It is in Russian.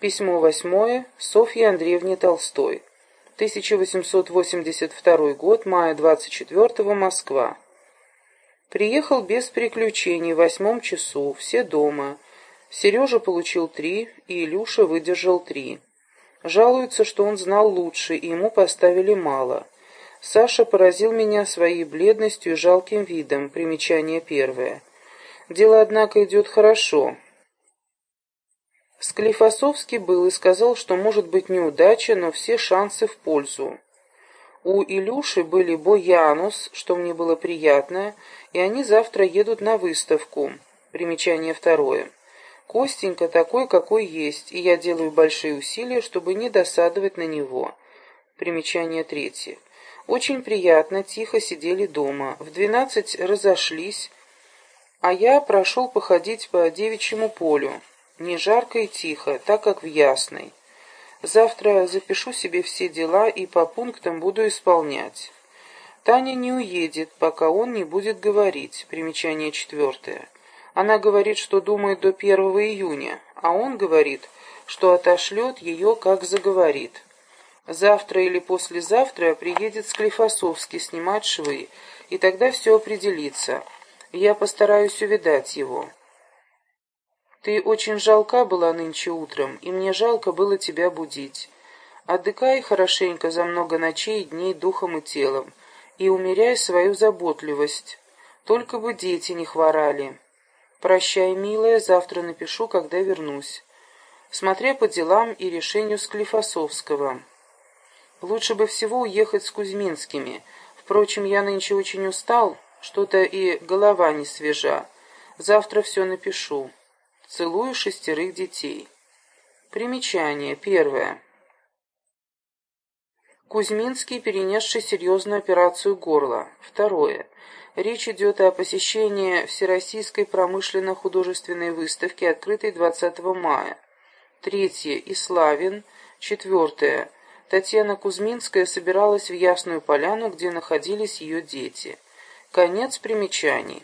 Письмо восьмое Софье Андреевне Толстой. 1882 год, мая 24 Москва. Приехал без приключений, в восьмом часу, все дома. Сережа получил три, и Илюша выдержал три. Жалуется, что он знал лучше, и ему поставили мало. Саша поразил меня своей бледностью и жалким видом, примечание первое. Дело, однако, идет хорошо. Склифосовский был и сказал, что может быть неудача, но все шансы в пользу. У Илюши были Боянус, что мне было приятно, и они завтра едут на выставку. Примечание второе. Костенька такой, какой есть, и я делаю большие усилия, чтобы не досадовать на него. Примечание третье. Очень приятно, тихо сидели дома. В двенадцать разошлись, а я прошел походить по девичьему полю. Не жарко и тихо, так как в Ясной. Завтра запишу себе все дела и по пунктам буду исполнять. Таня не уедет, пока он не будет говорить. Примечание четвертое. Она говорит, что думает до 1 июня, а он говорит, что отошлет ее, как заговорит. Завтра или послезавтра приедет Склифосовский снимать швы, и тогда все определится. Я постараюсь увидать его. Ты очень жалка была нынче утром, и мне жалко было тебя будить. Отдыхай хорошенько за много ночей и дней духом и телом, и умеряй свою заботливость. Только бы дети не хворали. Прощай, милая, завтра напишу, когда вернусь. Смотря по делам и решению Склифосовского. Лучше бы всего уехать с Кузьминскими. Впрочем, я нынче очень устал, что-то и голова не свежа. Завтра все напишу. Целую шестерых детей. Примечание. Первое. Кузьминский, перенесший серьезную операцию горла. Второе. Речь идет о посещении Всероссийской промышленно-художественной выставки, открытой 20 мая. Третье. Иславин. Четвертое. Татьяна Кузьминская собиралась в Ясную Поляну, где находились ее дети. Конец примечаний.